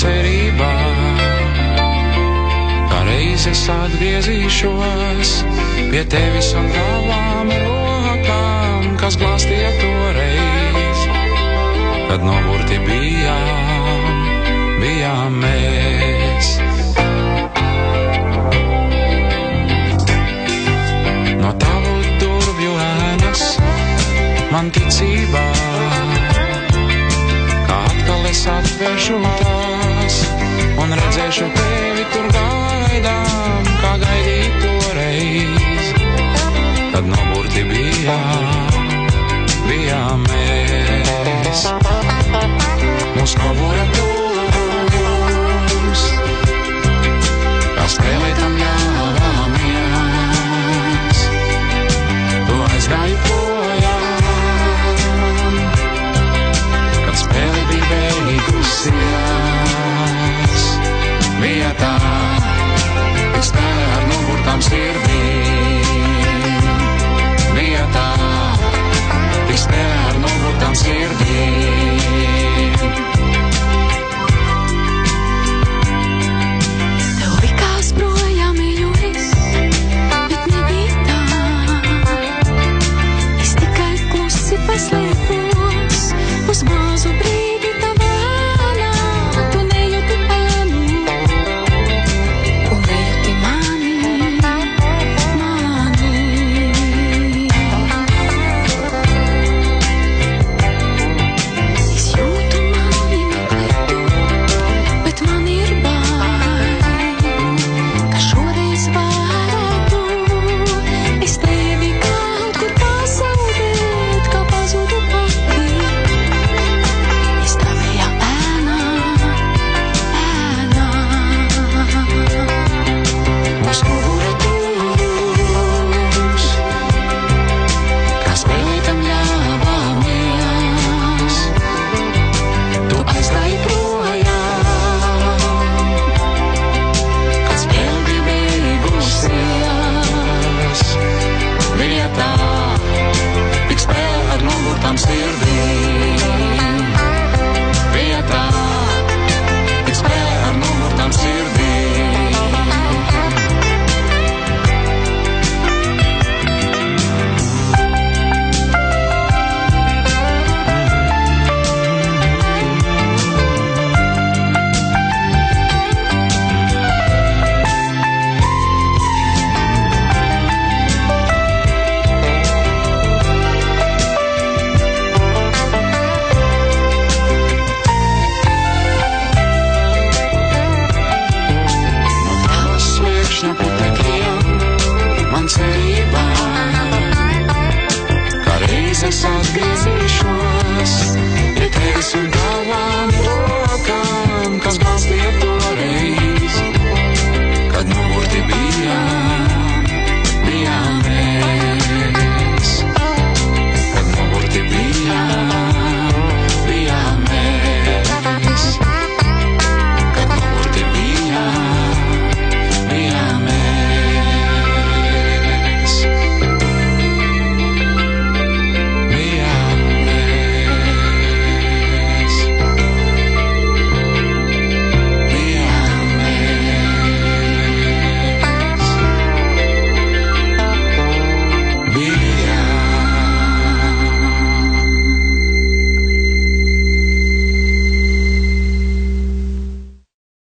cerībā. Kā reizes atgriezīšos pie tevis un tavām rokām, kas glāstīja toreiz, kad noburti bijām, bijām mēs. No tavu durvju ēnas man ticībā es atvēršu tās un redzēšu tevi tur gaidām, kā gaidīju toreiz, kad noburti bijām, bijām mēs. Mūs nobūra tūlums, kā spēlētam jāvāmies, I'm still. change.